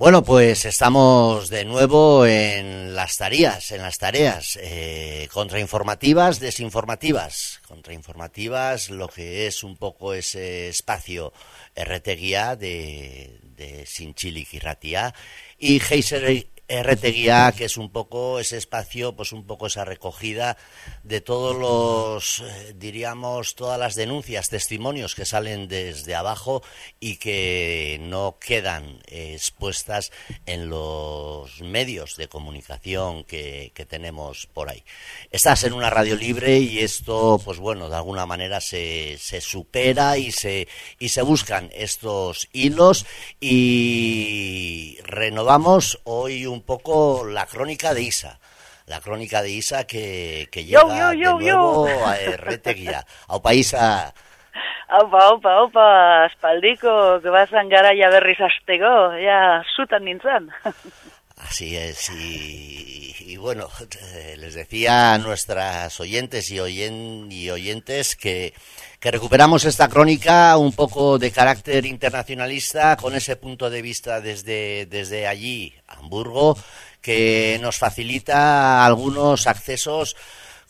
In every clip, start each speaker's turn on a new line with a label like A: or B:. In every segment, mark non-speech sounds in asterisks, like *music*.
A: Bueno, pues estamos de nuevo en las tareas, en las tareas eh, contrainformativas, desinformativas, contrainformativas, lo que es un poco ese espacio RTGA de, de Sinchili y Heiser RTGA, que es un poco ese espacio, pues un poco esa recogida de todos los, eh, diríamos, todas las denuncias, testimonios que salen desde abajo y que no quedan expuestas en los medios de comunicación que, tenemos por ahí. Estás en una radio libre y esto, pues bueno, de alguna manera se, se supera y se, y se buscan estos hilos y renovamos hoy un poco la crónica de Isa. La crónica de Isa que, que llega yo, yo, de nuevo yo. a Erretegia. Aupa Isa.
B: Aupa, aupa, aupa, espaldiko, que vas garaia berriz astego, ya sutan nintzen.
A: Así es, y, y, bueno, les decía a nuestras oyentes y, oyen, y oyentes que, que recuperamos esta crónica un poco de carácter internacionalista con ese punto de vista desde, desde allí, Hamburgo, que nos facilita algunos accesos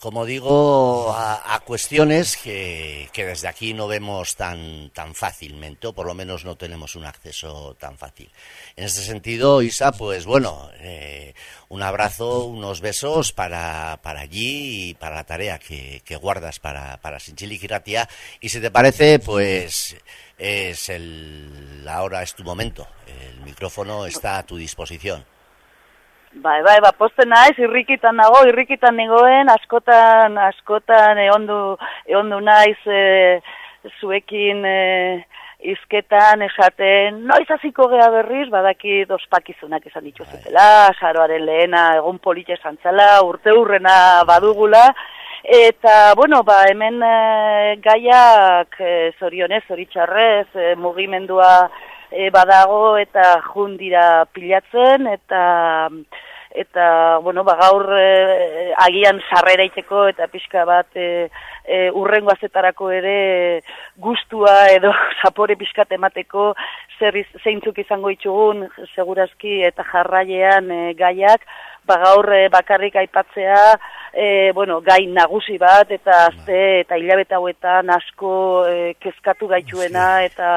A: como digo, a, cuestiones que, desde aquí no vemos tan, tan fácilmente, o por lo menos no tenemos un acceso tan fácil. En este sentido, Isa, pues bueno, eh, un abrazo, unos besos para, para allí y para la tarea que, que guardas para, para Sinchili Kiratia. Y si te parece, pues es el, ahora es tu momento. El micrófono está a tu disposición.
B: Bai, bai, ba, posten naiz, irrikitan nago, irrikitan negoen, askotan, askotan, eondu, eondu naiz, e, zuekin, e, izketan, esaten, noiz hasiko gea berriz, badaki dospakizunak esan dituzutela, bai. saroaren lehena, egun politxe zantzala, urte hurrena badugula, Eta, bueno, ba, hemen e, gaiak e, zorionez, zoritxarrez, e, mugimendua e, badago eta jundira pilatzen eta eta bueno ba gaur e, agian sarrera iteko eta pixka bat e, e, urrengo azetarako ere gustua edo *laughs* zapore pixka emateko zer zeintzuk izango ditugun segurazki eta jarrailean e, gaiak. Ba gaur e, bakarrik aipatzea e, bueno, gai nagusi bat eta azte eta hilabete hauetan asko e, kezkatu gaituena eta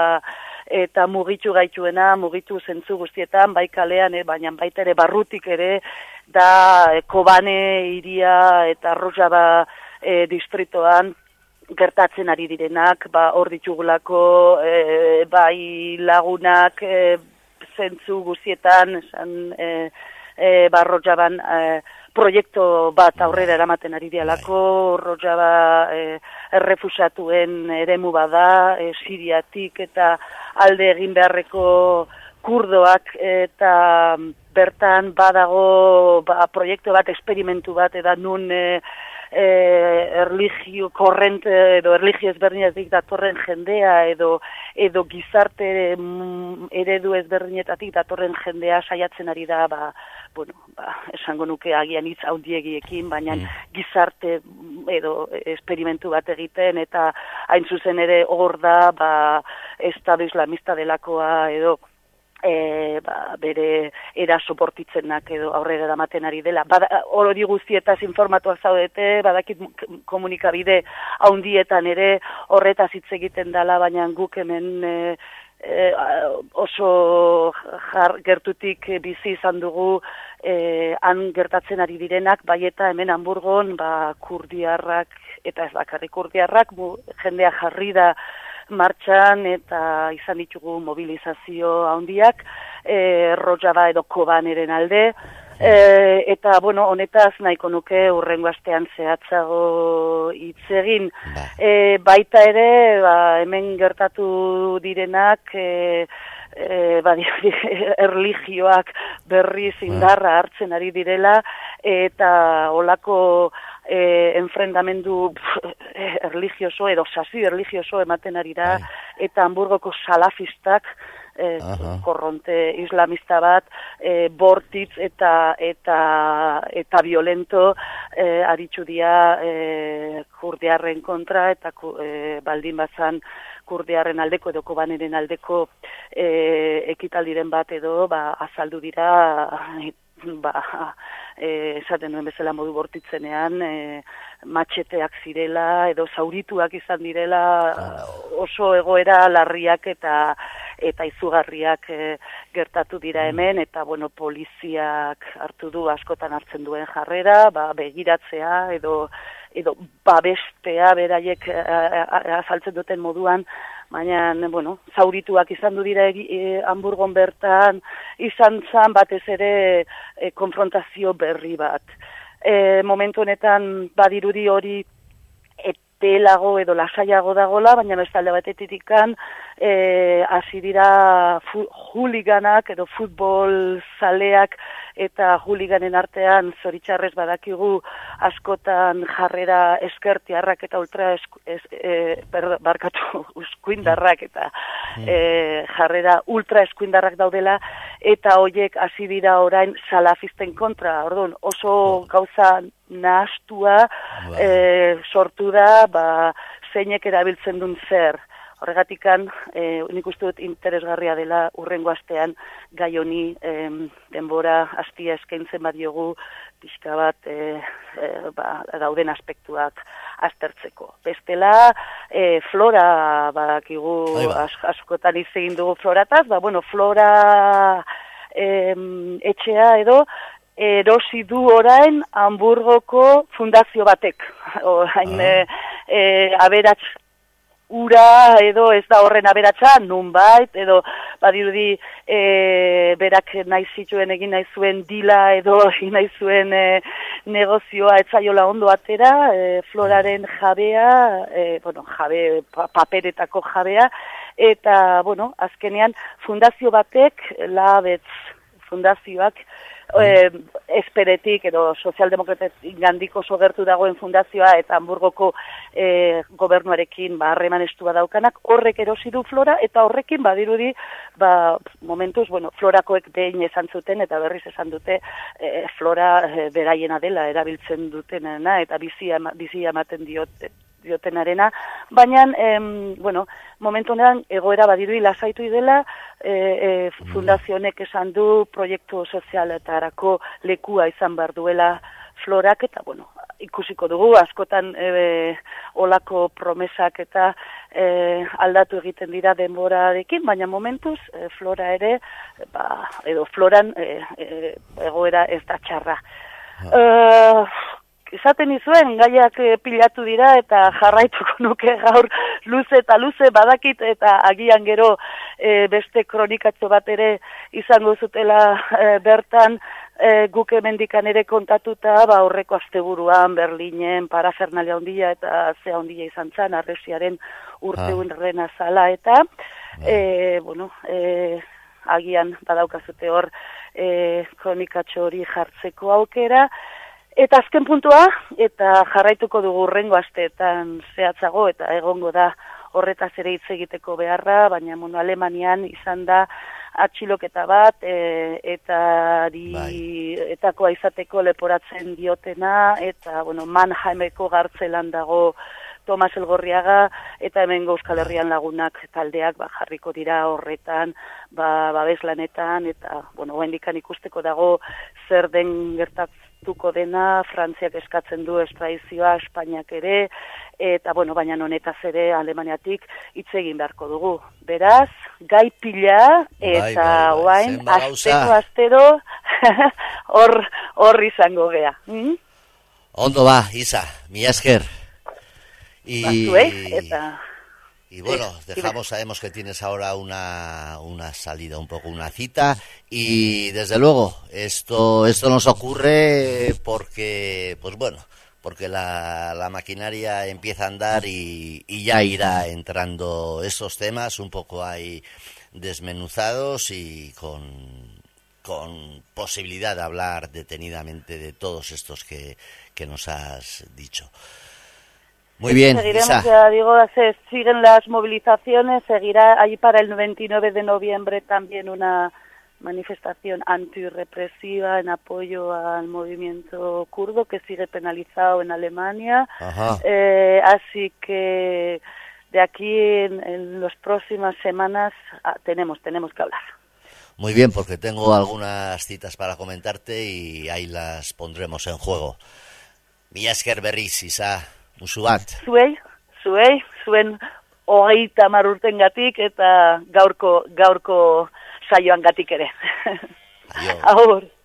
B: eta mugitu gaituena, mugitu zentzu guztietan, bai kalean, eh, baina baita ere barrutik ere, da eh, Kobane iria eta Rojaba eh, distritoan gertatzen ari direnak, ba hor ditugulako eh, bai lagunak eh, zentzu guztietan, esan eh, eh, ba Rojaban eh, proiektu bat aurrera eramaten ari dialako, Rojaba eh, errefusatuen eremu bada, e, siriatik eta alde egin beharreko kurdoak eta bertan badago ba, proiektu bat, esperimentu bat, eta nun e, e, erligio korrente edo erligio ezberdinatik datorren jendea edo edo gizarte mm, eredu ezberdinetatik datorren jendea saiatzen ari da ba, bueno, ba, esango nuke agian hitz handiegiekin, baina mm. gizarte edo esperimentu bat egiten eta hain zuzen ere hor da ba estado islamista delakoa edo e, ba, bere era soportitzenak edo aurrera damaten ari dela. Bada, di guztietaz informatuak zaudete, badakit komunikabide haundietan ere horretaz hitz egiten dela, baina guk hemen e, e, oso jar, gertutik bizi izan dugu e, han gertatzen ari direnak, bai eta hemen Hamburgon ba, kurdiarrak, eta ez bakarrik kurdiarrak, bu, jendea jarri da martxan eta izan ditugu mobilizazio handiak, e, Rojava edo Kobaneren alde, E, eta, bueno, honetaz nahiko nuke urrengo astean zehatzago hitz egin. Ba. E, baita ere, ba, hemen gertatu direnak, e, e, ba, *laughs* erligioak berri zindarra ba. hartzen ari direla, eta olako e, enfrentamendu erligioso edo sasi erligioso ematen ari da, bai. eta Hamburgoko salafistak, e, korronte islamista bat e, bortitz eta eta eta violento e, aritzu dia e, kurdiarren kontra eta e, baldin bazan kurdearen aldeko edo kobaneren aldeko e, ekitaldiren bat edo ba, azaldu dira ba, e, esaten nuen bezala modu bortitzenean e, matxeteak zirela edo zaurituak izan direla oso egoera larriak eta eta izugarriak e, gertatu dira mm. hemen eta bueno poliziak hartu du askotan hartzen duen jarrera ba, begiratzea edo edo babestea beraiek azaltzen duten moduan baina, bueno, zaurituak izan du dira e, hamburgon bertan, izan zan batez ere e, konfrontazio berri bat. E, momentu honetan badirudi hori epelago edo lasaiago dagola, baina bestalde batetik ikan, e, dira juliganak edo futbol zaleak eta juliganen artean zoritxarrez badakigu askotan jarrera eskertiarrak eta ultra esku, es, e, barkatu *laughs* uskuindarrak eta mm. e, jarrera ultra eskuindarrak daudela eta hoiek hasi dira orain salafisten kontra, orduan oso oh. gauza nahastua e, sortu da ba, zeinek erabiltzen duen zer. Horregatikan, e, nik uste dut interesgarria dela urrengo astean gai honi e, denbora astia eskaintzen badiogu pixka bat e, e, ba, dauden aspektuak aztertzeko. Bestela, e, flora badakigu ba. askotan izegin dugu florataz, ba, bueno, flora e, etxea edo erosi du orain Hamburgoko fundazio batek. *laughs* Orain, ah. e, e, aberats ura edo ez da horren aberatsa nunbait edo badirudi e, berak nahi zituen egin nahi zuen dila edo *laughs* egin nahi zuen e, negozioa etzaiola ondo atera e, floraren jabea e, bueno, jabe, paperetako jabea eta bueno, azkenean fundazio batek labetz fundazioak eh, esperetik edo sozialdemokratetik gandiko sogertu dagoen fundazioa eta Hamburgoko eh, gobernuarekin ba, harreman estua daukanak, horrek erosi du flora eta horrekin badirudi ba, momentuz, bueno, florakoek behin esan zuten eta berriz esan dute eh, flora eh, beraiena dela erabiltzen dutenena eta bizia, bizia ematen diote diotenarena, baina, em, bueno, momentu honetan egoera badiru lasaitu dela, e, e, fundazionek esan du proiektu sozialetarako lekua izan behar duela florak, eta, bueno, ikusiko dugu, askotan e, olako promesak eta e, aldatu egiten dira denborarekin, baina momentuz e, flora ere, ba, edo floran e, e, egoera ez da txarra. Uh, esaten izuen gaiak eh, pilatu dira eta jarraituko nuke gaur luze eta luze badakit eta agian gero e, beste kronikatxo bat ere izango zutela e, bertan e, guk emendikan ere kontatuta ba horreko asteburuan Berlinen parafernalia handia eta zea handia izan zan arresiaren urteun ah. zala eta e, bueno, e, agian badaukazute hor e, kronikatxo hori jartzeko aukera Eta azken puntua, eta jarraituko dugu rengo asteetan zehatzago, eta egongo da horretaz ere hitz egiteko beharra, baina mono Alemanian izan da atxiloketa bat, e, eta di, bai. etakoa izateko leporatzen diotena, eta bueno, Mannheimeko gartzelan dago Tomas Elgorriaga, eta hemen Euskal Herrian lagunak taldeak ba, jarriko dira horretan, ba, babeslanetan, eta, bueno, ikusteko dago zer den gertatzen tuko dena, Frantziak eskatzen du estraizioa, Espainiak ere, eta, bueno, baina honetaz ere Alemaniatik hitz egin beharko dugu. Beraz, gai pila, bai, eta bai, bai, asteko astero, *laughs* hor, hor izango gea. Mm?
A: Ondo ba, Isa, mi esker.
B: I... Batuek, eta...
A: Y bueno, dejamos, sabemos que tienes ahora una, una salida, un poco una cita. Y desde luego, esto, esto nos ocurre porque, pues bueno, porque la, la maquinaria empieza a andar y, y, ya irá entrando esos temas un poco ahí desmenuzados y con, con posibilidad de hablar detenidamente de todos estos que, que nos has dicho. Muy bien.
B: Pues seguiremos, ya digo, se eh, siguen las movilizaciones, seguirá ahí para el 29 de noviembre también una manifestación antirrepresiva en apoyo al movimiento kurdo que sigue penalizado en Alemania. Eh, así que de aquí en, en las próximas semanas ah, tenemos, tenemos que hablar.
A: Muy bien, porque tengo algunas citas para comentarte y ahí las pondremos en juego. Miasker Berriz, Isa. Usu bat.
B: Zuei, zuei, zuen hogei tamar gatik eta gaurko, gaurko saioan gatik ere. Aior. *laughs*